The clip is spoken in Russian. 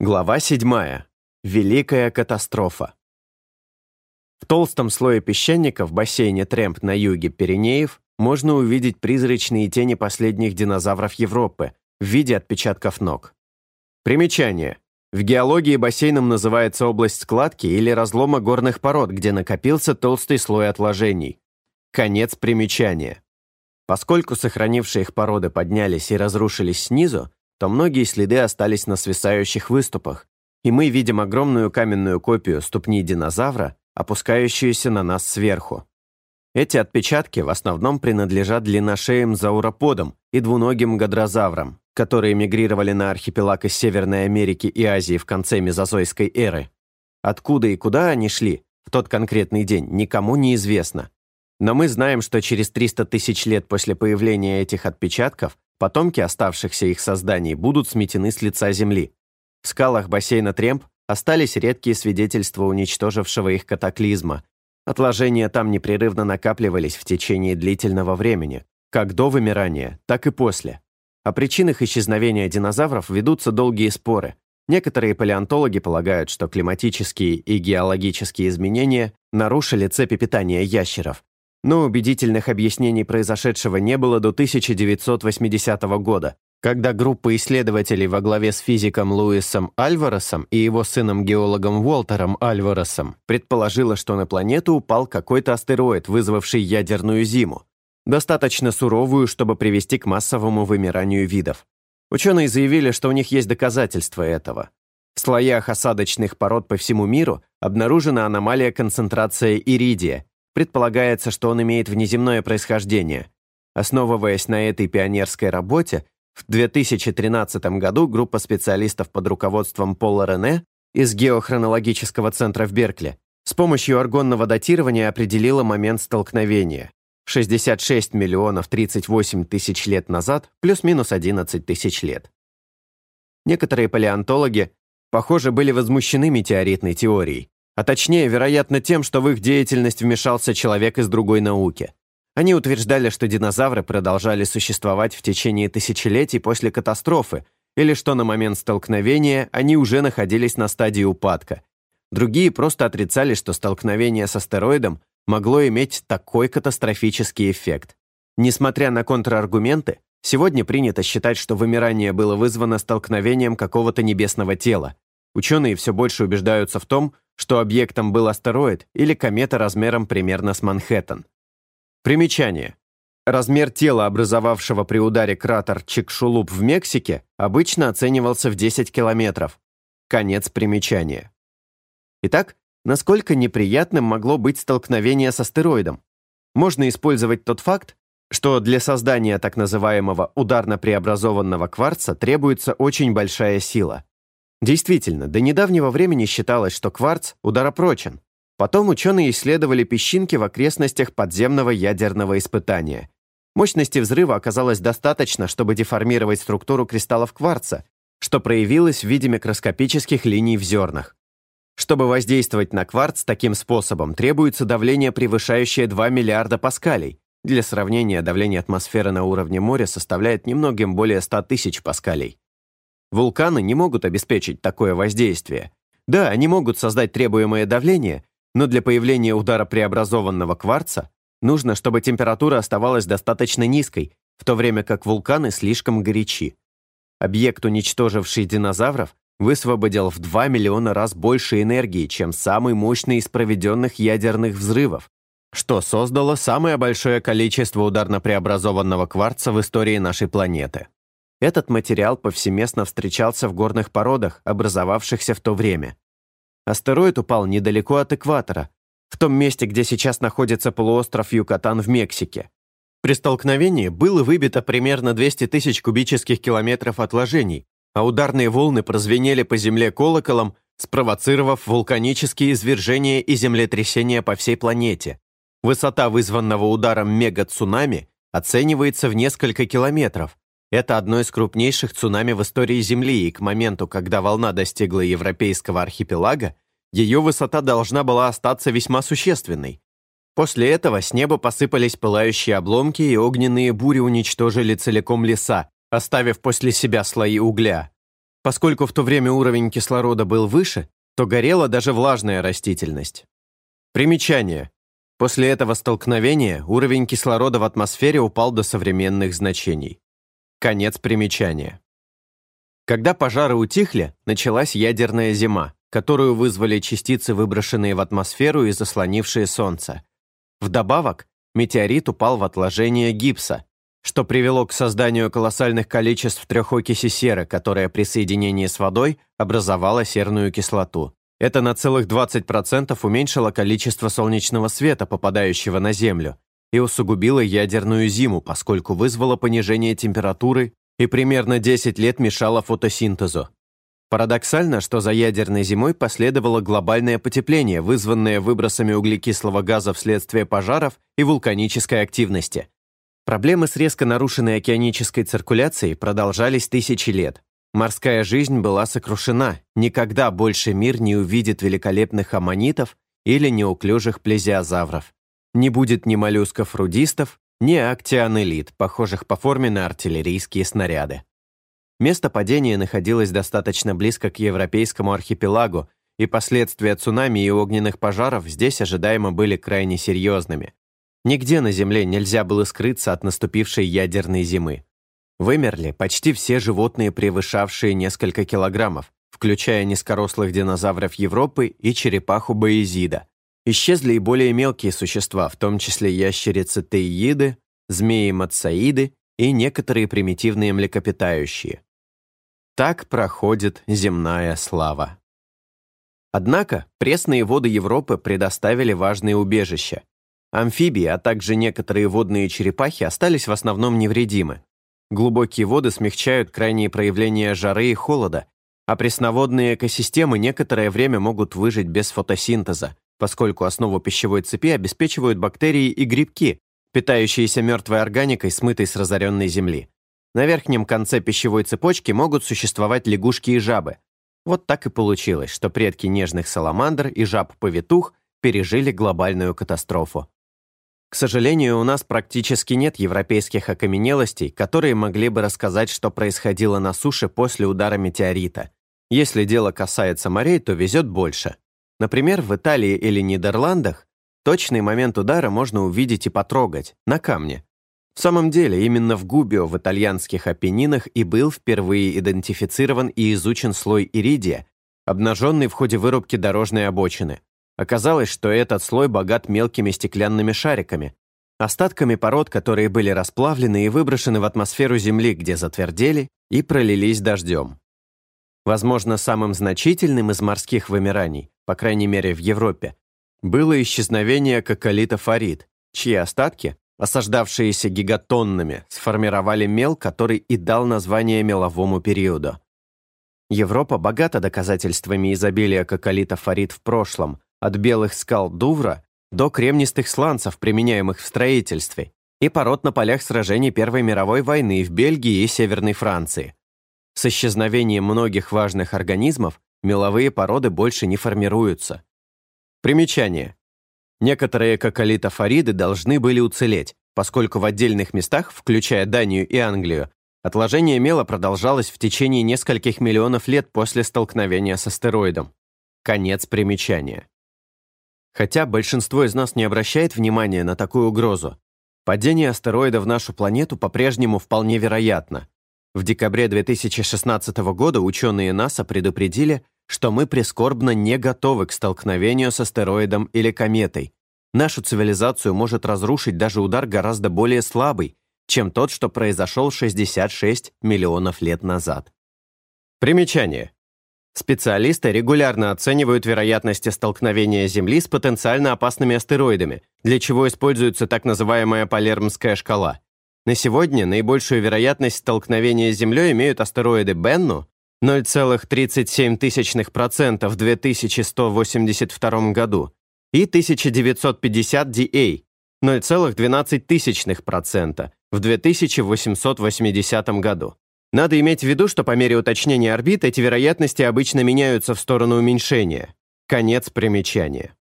Глава 7. Великая катастрофа. В толстом слое песчаника в бассейне Трэмп на юге Пиренеев можно увидеть призрачные тени последних динозавров Европы в виде отпечатков ног. Примечание. В геологии бассейном называется область складки или разлома горных пород, где накопился толстый слой отложений. Конец примечания. Поскольку сохранившие их породы поднялись и разрушились снизу, то многие следы остались на свисающих выступах, и мы видим огромную каменную копию ступни динозавра, опускающуюся на нас сверху. Эти отпечатки в основном принадлежат длинношеям зауроподам и двуногим гадрозаврам, которые мигрировали на архипелаг из Северной Америки и Азии в конце мезозойской эры. Откуда и куда они шли в тот конкретный день, никому не известно. Но мы знаем, что через 300 тысяч лет после появления этих отпечатков Потомки оставшихся их созданий будут сметены с лица земли. В скалах бассейна Тремп остались редкие свидетельства уничтожившего их катаклизма. Отложения там непрерывно накапливались в течение длительного времени, как до вымирания, так и после. О причинах исчезновения динозавров ведутся долгие споры. Некоторые палеонтологи полагают, что климатические и геологические изменения нарушили цепи питания ящеров, но убедительных объяснений произошедшего не было до 1980 года, когда группа исследователей во главе с физиком Луисом Альваресом и его сыном-геологом Уолтером Альваресом предположила, что на планету упал какой-то астероид, вызвавший ядерную зиму, достаточно суровую, чтобы привести к массовому вымиранию видов. Ученые заявили, что у них есть доказательства этого. В слоях осадочных пород по всему миру обнаружена аномалия концентрации иридия, Предполагается, что он имеет внеземное происхождение. Основываясь на этой пионерской работе, в 2013 году группа специалистов под руководством Пола Рене из Геохронологического центра в Беркли с помощью аргонного датирования определила момент столкновения. 66 миллионов 38 тысяч лет назад плюс-минус 11 тысяч лет. Некоторые палеонтологи, похоже, были возмущены метеоритной теорией, а точнее, вероятно, тем, что в их деятельность вмешался человек из другой науки. Они утверждали, что динозавры продолжали существовать в течение тысячелетий после катастрофы, или что на момент столкновения они уже находились на стадии упадка. Другие просто отрицали, что столкновение с астероидом могло иметь такой катастрофический эффект. Несмотря на контраргументы, сегодня принято считать, что вымирание было вызвано столкновением какого-то небесного тела. Ученые все больше убеждаются в том, что объектом был астероид или комета размером примерно с Манхэттен. Примечание. Размер тела, образовавшего при ударе кратер Чикшулуп в Мексике, обычно оценивался в 10 километров. Конец примечания. Итак, насколько неприятным могло быть столкновение с астероидом? Можно использовать тот факт, что для создания так называемого ударно-преобразованного кварца требуется очень большая сила. Действительно, до недавнего времени считалось, что кварц ударопрочен. Потом ученые исследовали песчинки в окрестностях подземного ядерного испытания. Мощности взрыва оказалось достаточно, чтобы деформировать структуру кристаллов кварца, что проявилось в виде микроскопических линий в зернах. Чтобы воздействовать на кварц таким способом, требуется давление, превышающее 2 миллиарда паскалей. Для сравнения, давление атмосферы на уровне моря составляет немногим более 100 тысяч паскалей. Вулканы не могут обеспечить такое воздействие. Да, они могут создать требуемое давление, но для появления удара преобразованного кварца нужно, чтобы температура оставалась достаточно низкой, в то время как вулканы слишком горячи. Объект, уничтоживший динозавров, высвободил в 2 миллиона раз больше энергии, чем самый мощный из проведенных ядерных взрывов, что создало самое большое количество ударно-преобразованного кварца в истории нашей планеты. Этот материал повсеместно встречался в горных породах, образовавшихся в то время. Астероид упал недалеко от экватора, в том месте, где сейчас находится полуостров Юкатан в Мексике. При столкновении было выбито примерно 200 тысяч кубических километров отложений, а ударные волны прозвенели по земле колоколом, спровоцировав вулканические извержения и землетрясения по всей планете. Высота вызванного ударом мега-цунами оценивается в несколько километров, это одно из крупнейших цунами в истории Земли, и к моменту, когда волна достигла европейского архипелага, ее высота должна была остаться весьма существенной. После этого с неба посыпались пылающие обломки, и огненные бури уничтожили целиком леса, оставив после себя слои угля. Поскольку в то время уровень кислорода был выше, то горела даже влажная растительность. Примечание. После этого столкновения уровень кислорода в атмосфере упал до современных значений. Конец примечания. Когда пожары утихли, началась ядерная зима, которую вызвали частицы, выброшенные в атмосферу и заслонившие Солнце. Вдобавок, метеорит упал в отложение гипса, что привело к созданию колоссальных количеств трехокиси серы, которая при соединении с водой образовала серную кислоту. Это на целых 20% уменьшило количество солнечного света, попадающего на Землю, и усугубило ядерную зиму, поскольку вызвало понижение температуры и примерно 10 лет мешало фотосинтезу. Парадоксально, что за ядерной зимой последовало глобальное потепление, вызванное выбросами углекислого газа вследствие пожаров и вулканической активности. Проблемы с резко нарушенной океанической циркуляцией продолжались тысячи лет. Морская жизнь была сокрушена, никогда больше мир не увидит великолепных аммонитов или неуклюжих плезиозавров. Не будет ни моллюсков-рудистов, ни актианелит, похожих по форме на артиллерийские снаряды. Место падения находилось достаточно близко к европейскому архипелагу, и последствия цунами и огненных пожаров здесь ожидаемо были крайне серьезными. Нигде на Земле нельзя было скрыться от наступившей ядерной зимы. Вымерли почти все животные, превышавшие несколько килограммов, включая низкорослых динозавров Европы и черепаху Боязида. Исчезли и более мелкие существа, в том числе ящерицы Теииды, змеи-мацаиды и некоторые примитивные млекопитающие. Так проходит земная слава. Однако пресные воды Европы предоставили важные убежища. Амфибии, а также некоторые водные черепахи остались в основном невредимы. Глубокие воды смягчают крайние проявления жары и холода, а пресноводные экосистемы некоторое время могут выжить без фотосинтеза, поскольку основу пищевой цепи обеспечивают бактерии и грибки, питающиеся мертвой органикой, смытой с разоренной земли. На верхнем конце пищевой цепочки могут существовать лягушки и жабы. Вот так и получилось, что предки нежных саламандр и жаб-повитух пережили глобальную катастрофу. К сожалению, у нас практически нет европейских окаменелостей, которые могли бы рассказать, что происходило на суше после удара метеорита. Если дело касается морей, то везет больше. Например, в Италии или Нидерландах точный момент удара можно увидеть и потрогать, на камне. В самом деле, именно в Губио в итальянских Апеннинах и был впервые идентифицирован и изучен слой иридия, обнаженный в ходе вырубки дорожной обочины. Оказалось, что этот слой богат мелкими стеклянными шариками, остатками пород, которые были расплавлены и выброшены в атмосферу Земли, где затвердели и пролились дождем. Возможно, самым значительным из морских вымираний, по крайней мере в Европе, было исчезновение коколита фарид, чьи остатки осаждавшиеся гигатоннами, сформировали мел, который и дал название меловому периоду. Европа богата доказательствами изобилия коколита фарид в прошлом, от белых скал Дувра до кремнистых сланцев, применяемых в строительстве, и пород на полях сражений Первой мировой войны в Бельгии и Северной Франции. С исчезновением многих важных организмов меловые породы больше не формируются. Примечание. Некоторые коколитофориды должны были уцелеть, поскольку в отдельных местах, включая Данию и Англию, отложение мела продолжалось в течение нескольких миллионов лет после столкновения с астероидом. Конец примечания. Хотя большинство из нас не обращает внимания на такую угрозу, падение астероида в нашу планету по-прежнему вполне вероятно. В декабре 2016 года ученые НАСА предупредили, что мы прискорбно не готовы к столкновению с астероидом или кометой. Нашу цивилизацию может разрушить даже удар гораздо более слабый, чем тот, что произошел 66 миллионов лет назад. Примечание. Специалисты регулярно оценивают вероятности столкновения Земли с потенциально опасными астероидами, для чего используется так называемая Палермская шкала. На сегодня наибольшую вероятность столкновения с Землей имеют астероиды Бенну 0,37% в 2182 году и 1950 DA 0,12% в 2880 году. Надо иметь в виду, что по мере уточнения орбит эти вероятности обычно меняются в сторону уменьшения. Конец примечания.